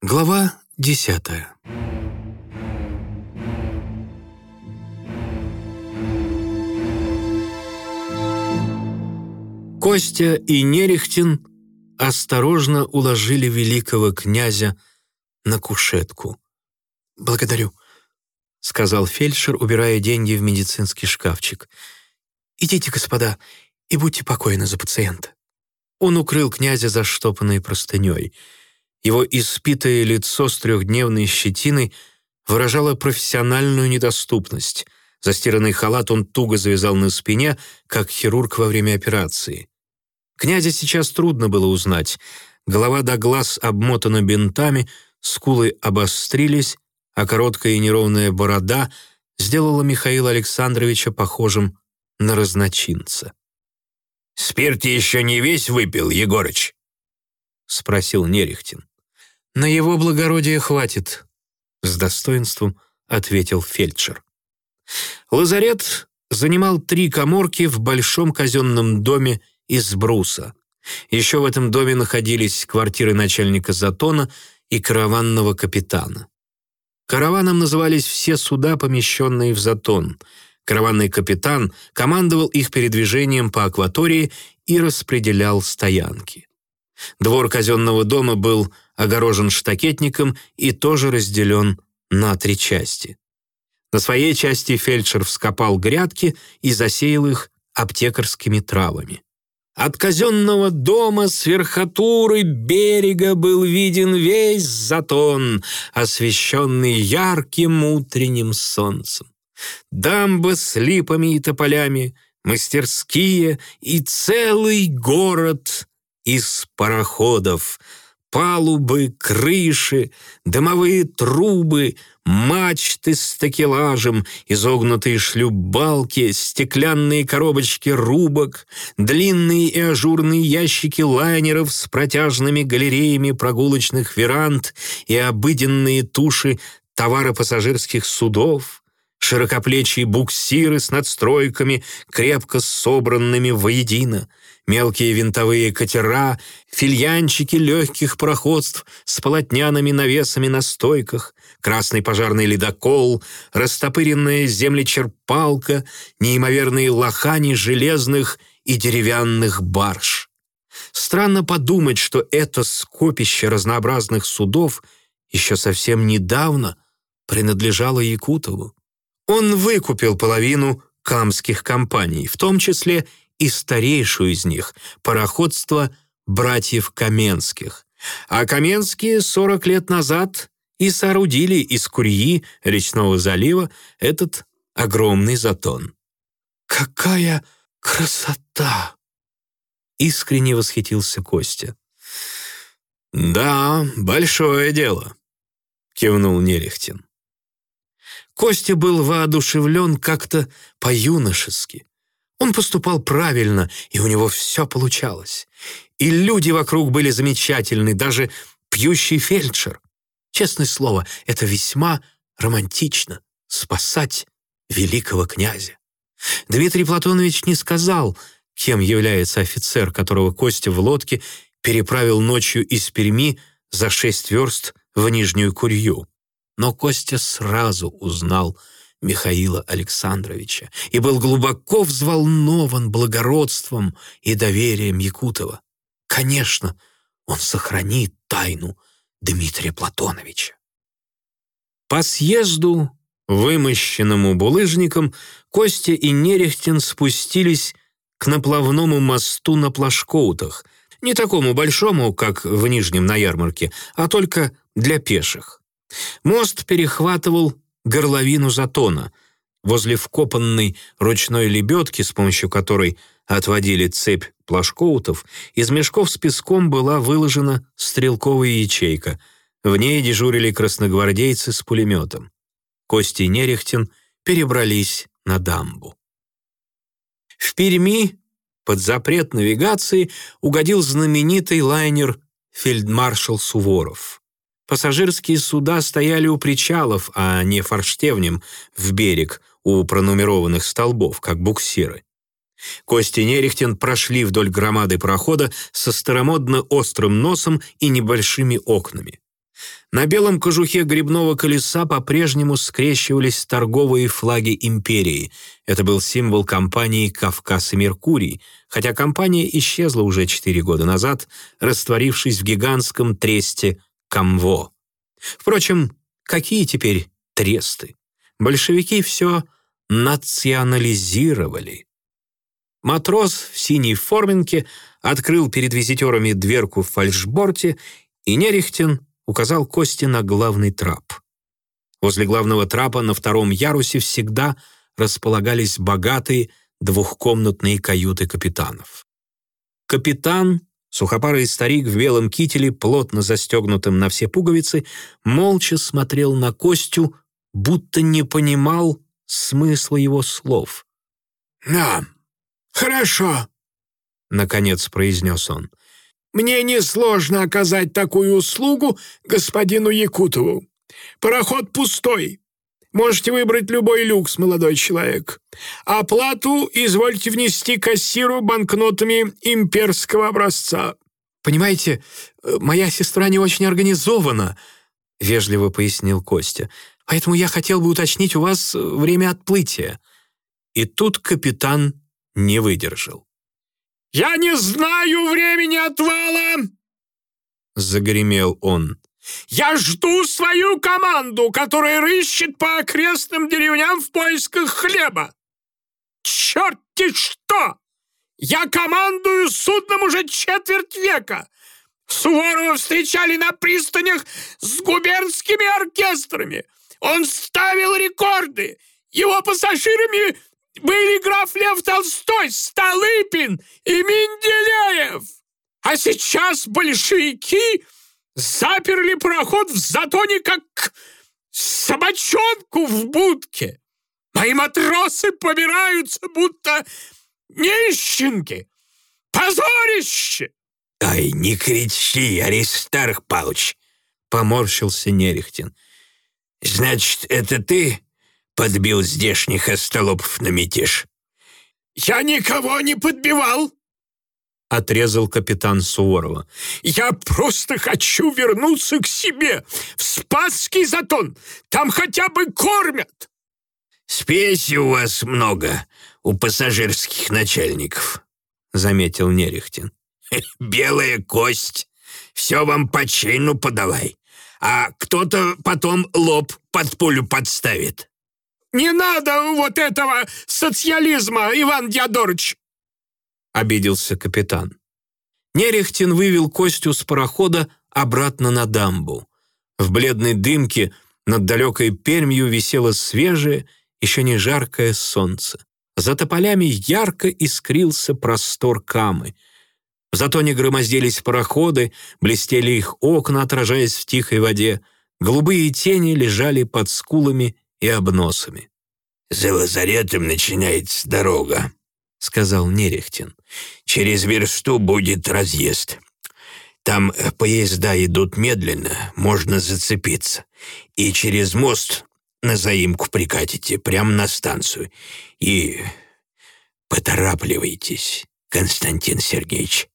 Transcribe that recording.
Глава десятая. Костя и Нерехтин осторожно уложили великого князя на кушетку. «Благодарю», — сказал фельдшер, убирая деньги в медицинский шкафчик. «Идите, господа, и будьте покойны за пациента». Он укрыл князя заштопанной простыней. Его испитое лицо с трехдневной щетиной выражало профессиональную недоступность. Застиранный халат он туго завязал на спине, как хирург во время операции. Князя сейчас трудно было узнать. Голова до глаз обмотана бинтами, скулы обострились, а короткая и неровная борода сделала Михаила Александровича похожим на разночинца. «Спирт еще не весь выпил, Егорыч?» — спросил Нерехтин. «На его благородие хватит», — с достоинством ответил фельдшер. Лазарет занимал три коморки в большом казенном доме из бруса. Еще в этом доме находились квартиры начальника затона и караванного капитана. Караваном назывались все суда, помещенные в затон. Караванный капитан командовал их передвижением по акватории и распределял стоянки. Двор казенного дома был огорожен штакетником и тоже разделен на три части. На своей части фельдшер вскопал грядки и засеял их аптекарскими травами. От казенного дома с верхотуры берега был виден весь затон, освещенный ярким утренним солнцем. Дамба с липами и тополями, мастерские и целый город из пароходов — палубы, крыши, дымовые трубы, мачты с такелажем, изогнутые шлюпбалки, стеклянные коробочки рубок, длинные и ажурные ящики лайнеров с протяжными галереями прогулочных веранд и обыденные туши товаропассажирских судов, широкоплечие буксиры с надстройками, крепко собранными воедино, мелкие винтовые катера, фильянчики легких проходств с полотняными навесами на стойках, красный пожарный ледокол, растопыренная землечерпалка, неимоверные лохани железных и деревянных барж. Странно подумать, что это скопище разнообразных судов еще совсем недавно принадлежало Якутову. Он выкупил половину камских компаний, в том числе и старейшую из них – пароходство братьев Каменских. А Каменские 40 лет назад и соорудили из Курьи речного залива этот огромный затон. «Какая красота!» — искренне восхитился Костя. «Да, большое дело», — кивнул Нерехтин. Костя был воодушевлен как-то по-юношески. Он поступал правильно, и у него все получалось. И люди вокруг были замечательны, даже пьющий фельдшер. Честное слово, это весьма романтично — спасать великого князя. Дмитрий Платонович не сказал, кем является офицер, которого Костя в лодке переправил ночью из Перми за шесть верст в Нижнюю Курью. Но Костя сразу узнал — Михаила Александровича и был глубоко взволнован благородством и доверием Якутова. Конечно, он сохранит тайну Дмитрия Платоновича. По съезду, вымощенному булыжником, Костя и Нерехтин спустились к наплавному мосту на Плашкоутах, не такому большому, как в Нижнем на ярмарке, а только для пеших. Мост перехватывал горловину затона, возле вкопанной ручной лебедки, с помощью которой отводили цепь плашкоутов, из мешков с песком была выложена стрелковая ячейка. В ней дежурили красногвардейцы с пулеметом. Кости и Нерехтин перебрались на дамбу. В Перми под запрет навигации угодил знаменитый лайнер «Фельдмаршал Суворов». Пассажирские суда стояли у причалов, а не форштевнем в берег у пронумерованных столбов, как буксиры. Кости Нерехтин прошли вдоль громады прохода со старомодно острым носом и небольшими окнами. На белом кожухе грибного колеса по-прежнему скрещивались торговые флаги империи. Это был символ компании «Кавказ и Меркурий», хотя компания исчезла уже четыре года назад, растворившись в гигантском тресте «Камво». Впрочем, какие теперь тресты? Большевики все национализировали. Матрос в синей форменке открыл перед визитерами дверку в фальшборте, и Нерехтин указал Кости на главный трап. Возле главного трапа на втором ярусе всегда располагались богатые двухкомнатные каюты капитанов. Капитан, сухопарый старик в белом кителе, плотно застегнутым на все пуговицы, молча смотрел на Костю, будто не понимал смысла его слов. «Да, хорошо», — наконец произнес он. Мне несложно оказать такую услугу господину Якутову. Пароход пустой. Можете выбрать любой люкс, молодой человек. Оплату извольте внести кассиру банкнотами имперского образца». «Понимаете, моя сестра не очень организована», — вежливо пояснил Костя. «Поэтому я хотел бы уточнить у вас время отплытия». И тут капитан не выдержал. «Я не знаю времени отвала!» Загремел он. «Я жду свою команду, которая рыщет по окрестным деревням в поисках хлеба! Черт-те что! Я командую судном уже четверть века! Суворова встречали на пристанях с губернскими оркестрами! Он ставил рекорды! Его пассажирами были граф Лев Толстой, Столыпин и Менделеев. А сейчас большевики заперли пароход в затоне, как собачонку в будке. Мои матросы побираются, будто нищенки. Позорище! «Ай, не кричи, Аристарх Павлович!» — поморщился Нерехтин. «Значит, это ты подбил здешних остолопов на мятеж. «Я никого не подбивал!» — отрезал капитан Суворова. «Я просто хочу вернуться к себе, в Спасский затон. Там хотя бы кормят!» «Спеси у вас много, у пассажирских начальников», — заметил Нерехтин. «Белая кость, все вам по чину подавай, а кто-то потом лоб под пулю подставит». Не надо вот этого социализма, Иван Диадорович!» Обиделся капитан. Нерехтин вывел Костю с парохода обратно на дамбу. В бледной дымке над далекой Пермью висело свежее, еще не жаркое солнце. За тополями ярко искрился простор Камы. В затоне громоздились пароходы, блестели их окна, отражаясь в тихой воде. Голубые тени лежали под скулами и обносами. «За лазаретом начинается дорога», — сказал Нерехтин. «Через версту будет разъезд. Там э, поезда идут медленно, можно зацепиться. И через мост на заимку прикатите, прямо на станцию. И поторапливайтесь, Константин Сергеевич».